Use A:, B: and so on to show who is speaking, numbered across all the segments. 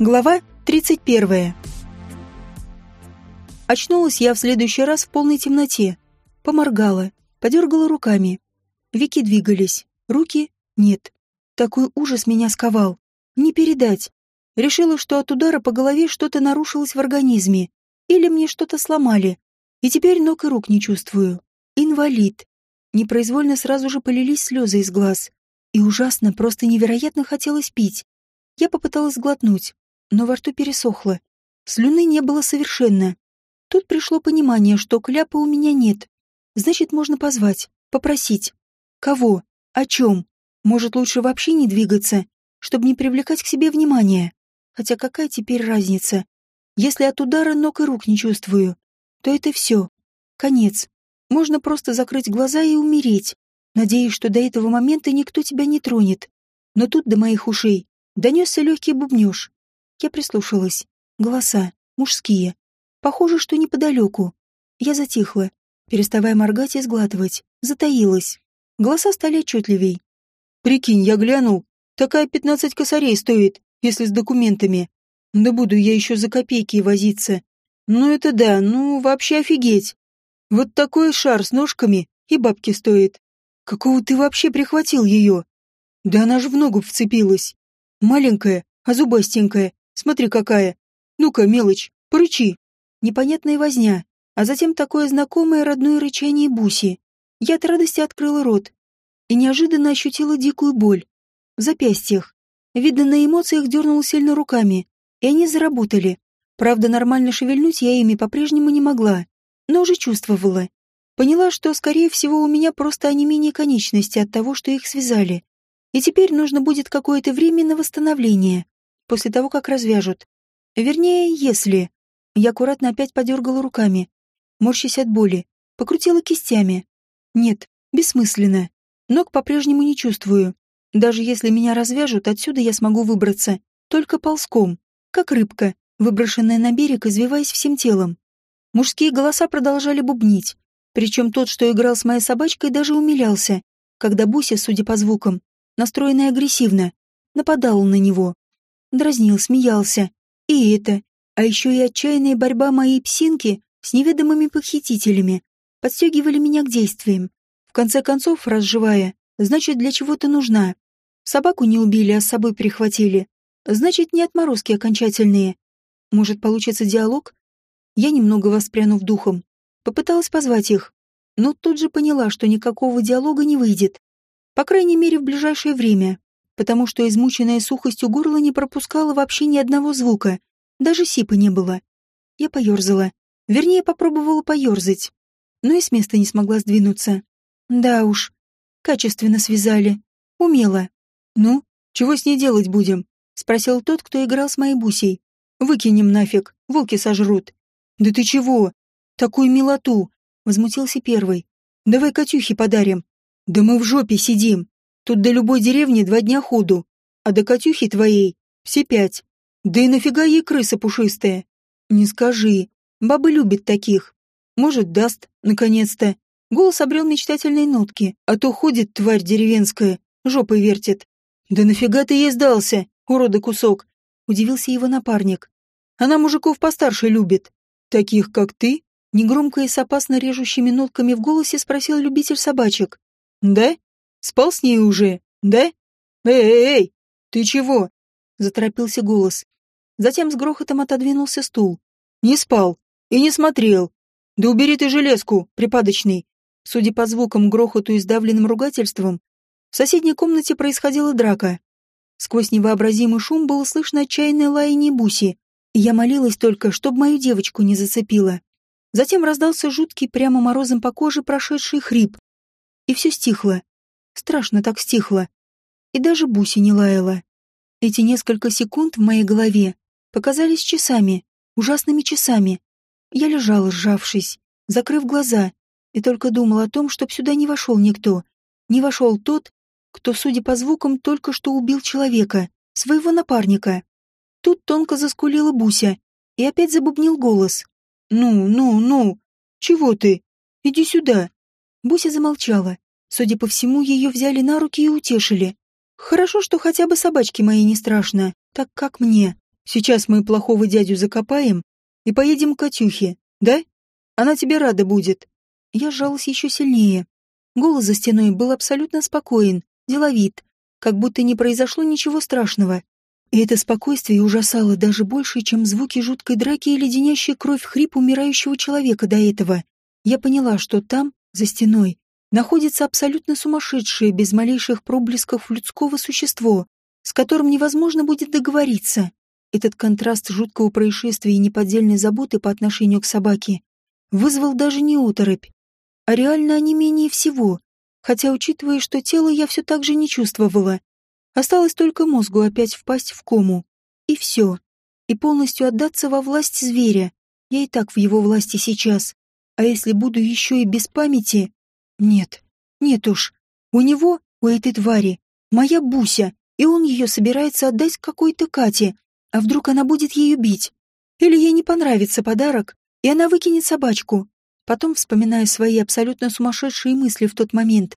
A: Глава 31. Очнулась я в следующий раз в полной темноте. Поморгала, подергала руками. Веки двигались, руки — нет. Такой ужас меня сковал. Не передать. Решила, что от удара по голове что-то нарушилось в организме. Или мне что-то сломали. И теперь ног и рук не чувствую. Инвалид. Непроизвольно сразу же полились слезы из глаз. И ужасно, просто невероятно хотелось пить. Я попыталась глотнуть, но во рту пересохло. Слюны не было совершенно. Тут пришло понимание, что кляпа у меня нет. Значит, можно позвать, попросить. Кого? О чем? Может, лучше вообще не двигаться, чтобы не привлекать к себе внимания. Хотя какая теперь разница? Если от удара ног и рук не чувствую, то это все. Конец. Можно просто закрыть глаза и умереть, надеясь, что до этого момента никто тебя не тронет. Но тут до моих ушей донесся легкий бубнеж. Я прислушалась. Голоса. Мужские. Похоже, что неподалеку. Я затихла, переставая моргать и сглатывать. Затаилась. Голоса стали отчетливей. «Прикинь, я глянул. Такая пятнадцать косарей стоит, если с документами. Да буду я еще за копейки возиться. Ну это да, ну вообще офигеть. Вот такой шар с ножками и бабки стоит. Какого ты вообще прихватил ее? Да она же в ногу вцепилась. Маленькая, а зубастенькая. Смотри какая. Ну-ка, мелочь, порычи. Непонятная возня, а затем такое знакомое родное рычание Буси. Я от радости открыла рот и неожиданно ощутила дикую боль. В запястьях. Видно, на эмоциях дернула сильно руками, и они заработали. Правда, нормально шевельнуть я ими по-прежнему не могла, но уже чувствовала. Поняла, что, скорее всего, у меня просто онемение конечности от того, что их связали. И теперь нужно будет какое-то время на восстановление после того, как развяжут. Вернее, если... Я аккуратно опять подергала руками, морщась от боли, покрутила кистями. Нет, бессмысленно. Ног по-прежнему не чувствую. Даже если меня развяжут, отсюда я смогу выбраться. Только ползком, как рыбка, выброшенная на берег, извиваясь всем телом. Мужские голоса продолжали бубнить. Причем тот, что играл с моей собачкой, даже умилялся, когда Буся, судя по звукам, настроенная агрессивно, нападала на него дразнил, смеялся. И это, а еще и отчаянная борьба моей псинки с неведомыми похитителями подстегивали меня к действиям. В конце концов, разживая, значит, для чего-то нужна. Собаку не убили, а с собой прихватили. Значит, не отморозки окончательные. Может, получится диалог? Я, немного воспрянув духом, попыталась позвать их, но тут же поняла, что никакого диалога не выйдет. По крайней мере, в ближайшее время потому что измученная сухостью горло не пропускало вообще ни одного звука, даже сипа не было. Я поерзала, вернее, попробовала поерзать, но и с места не смогла сдвинуться. Да уж, качественно связали, умело. Ну, чего с ней делать будем? Спросил тот, кто играл с моей бусей. Выкинем нафиг, волки сожрут. Да ты чего? Такую милоту! Возмутился первый. Давай Катюхе подарим. Да мы в жопе сидим. Тут до любой деревни два дня ходу, а до Катюхи твоей все пять. Да и нафига ей крыса пушистая? Не скажи. Бабы любят таких. Может, даст, наконец-то. Голос обрел мечтательные нотки, а то ходит тварь деревенская, жопой вертит. Да нафига ты ей сдался, урода кусок? Удивился его напарник. Она мужиков постарше любит. Таких, как ты? Негромко и с опасно режущими нотками в голосе спросил любитель собачек. Да? Спал с ней уже, да? Эй, эй, эй, ты чего? Заторопился голос. Затем с грохотом отодвинулся стул. Не спал и не смотрел. Да убери ты железку, припадочный. Судя по звукам, грохоту и сдавленным ругательствам, в соседней комнате происходила драка. Сквозь невообразимый шум было слышно отчаянное лаяние Буси, и я молилась только, чтобы мою девочку не зацепило. Затем раздался жуткий, прямо морозом по коже прошедший хрип, и все стихло. Страшно так стихло. И даже Буси не лаяла. Эти несколько секунд в моей голове показались часами, ужасными часами. Я лежала, сжавшись, закрыв глаза, и только думал о том, чтоб сюда не вошел никто. Не вошел тот, кто, судя по звукам, только что убил человека, своего напарника. Тут тонко заскулила Буся, и опять забубнил голос. «Ну, ну, ну! Чего ты? Иди сюда!» Буся замолчала, Судя по всему, ее взяли на руки и утешили. Хорошо, что хотя бы собачки мои не страшно, так как мне. Сейчас мы плохого дядю закопаем и поедем к Катюхе, да? Она тебе рада будет». Я сжалась еще сильнее. Голос за стеной был абсолютно спокоен, деловит, как будто не произошло ничего страшного. И это спокойствие ужасало даже больше, чем звуки жуткой драки и леденящая кровь хрип умирающего человека до этого. Я поняла, что там, за стеной, находится абсолютно сумасшедшее, без малейших проблесков людского существо, с которым невозможно будет договориться. Этот контраст жуткого происшествия и неподдельной заботы по отношению к собаке вызвал даже не оторопь, а реально онемение всего, хотя, учитывая, что тело я все так же не чувствовала, осталось только мозгу опять впасть в кому. И все. И полностью отдаться во власть зверя. Я и так в его власти сейчас. А если буду еще и без памяти? Нет, нет уж. У него, у этой твари, моя Буся, и он ее собирается отдать какой-то Кате. А вдруг она будет ее бить? Или ей не понравится подарок, и она выкинет собачку? Потом, вспоминая свои абсолютно сумасшедшие мысли в тот момент,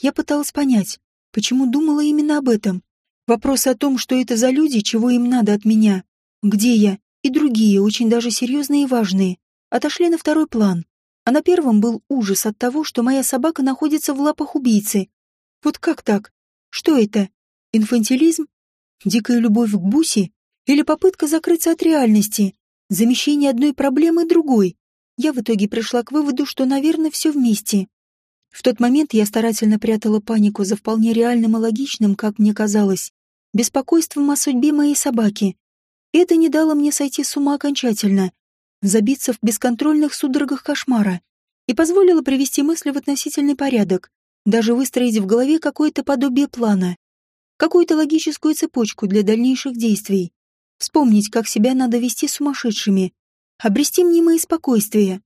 A: я пыталась понять, почему думала именно об этом. Вопрос о том, что это за люди, чего им надо от меня, где я, и другие, очень даже серьезные и важные, отошли на второй план. А на первом был ужас от того, что моя собака находится в лапах убийцы. Вот как так? Что это? Инфантилизм? Дикая любовь к Бусе? Или попытка закрыться от реальности? Замещение одной проблемы другой? я в итоге пришла к выводу, что, наверное, все вместе. В тот момент я старательно прятала панику за вполне реальным и логичным, как мне казалось, беспокойством о судьбе моей собаки. Это не дало мне сойти с ума окончательно, забиться в бесконтрольных судорогах кошмара и позволило привести мысли в относительный порядок, даже выстроить в голове какое-то подобие плана, какую-то логическую цепочку для дальнейших действий, вспомнить, как себя надо вести сумасшедшими, обрести мнимое спокойствие.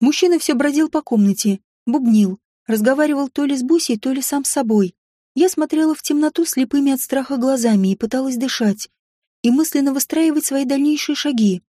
A: Мужчина все бродил по комнате, бубнил, разговаривал то ли с Бусей, то ли сам с собой. Я смотрела в темноту слепыми от страха глазами и пыталась дышать, и мысленно выстраивать свои дальнейшие шаги.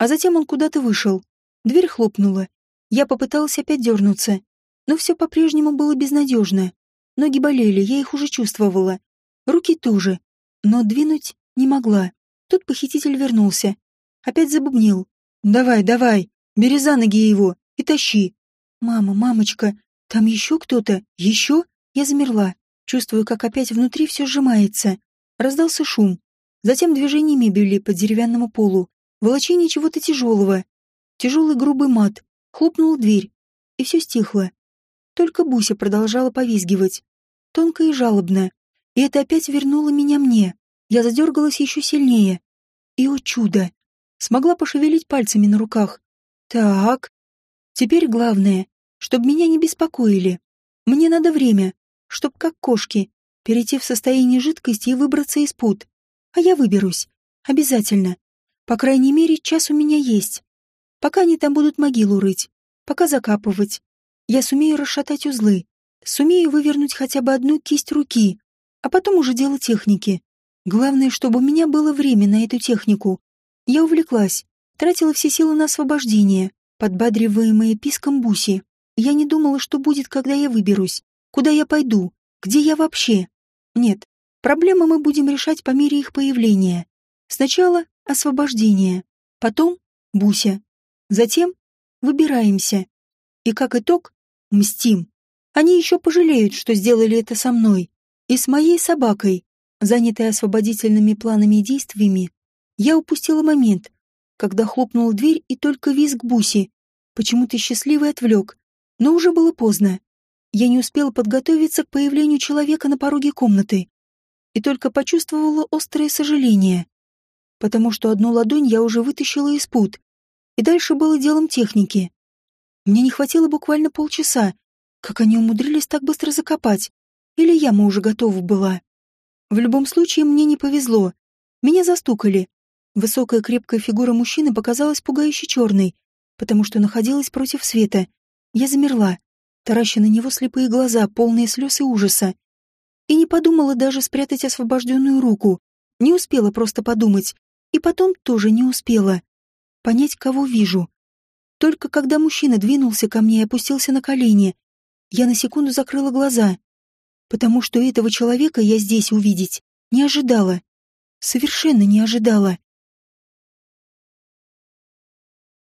A: А затем он куда-то вышел. Дверь хлопнула. Я попыталась опять дернуться, но все по-прежнему было безнадежно. Ноги болели, я их уже чувствовала. Руки тоже, но двинуть не могла. Тут похититель вернулся. Опять забубнил. Давай, давай, бери за ноги его и тащи. Мама, мамочка, там еще кто-то? Еще? Я замерла, чувствую, как опять внутри все сжимается. Раздался шум. Затем движение мебели по деревянному полу, волочение чего-то тяжелого. Тяжелый грубый мат. Хлопнула дверь. И все стихло. Только Буся продолжала повизгивать. Тонко и жалобно. И это опять вернуло меня мне. Я задергалась еще сильнее. И, о чудо! смогла пошевелить пальцами на руках. Так, теперь главное, чтобы меня не беспокоили. Мне надо время, чтоб как кошки, перейти в состояние жидкости и выбраться из пут. А я выберусь. Обязательно. По крайней мере, час у меня есть. Пока они там будут могилу рыть, пока закапывать. Я сумею расшатать узлы, сумею вывернуть хотя бы одну кисть руки, а потом уже дело техники. Главное, чтобы у меня было время на эту технику, я увлеклась, тратила все силы на освобождение, подбадриваемые писком Буси. Я не думала, что будет, когда я выберусь, куда я пойду, где я вообще. Нет, проблемы мы будем решать по мере их появления. Сначала освобождение, потом Буся, затем выбираемся. И как итог, мстим. Они еще пожалеют, что сделали это со мной. И с моей собакой, занятой освободительными планами и действиями, я упустила момент, когда хлопнула дверь и только визг Буси, почему-то счастливый отвлек, но уже было поздно. Я не успела подготовиться к появлению человека на пороге комнаты и только почувствовала острое сожаление, потому что одну ладонь я уже вытащила из пут, и дальше было делом техники. Мне не хватило буквально полчаса, как они умудрились так быстро закопать, или яма уже готова была. В любом случае мне не повезло. Меня застукали, Высокая крепкая фигура мужчины показалась пугающе черной, потому что находилась против света. Я замерла, тараща на него слепые глаза, полные слез и ужаса. И не подумала даже спрятать освобожденную руку. Не успела просто подумать. И потом тоже не успела. Понять, кого вижу. Только когда мужчина двинулся ко мне и опустился на колени, я на секунду закрыла глаза, потому что этого человека я здесь увидеть не ожидала. Совершенно не ожидала.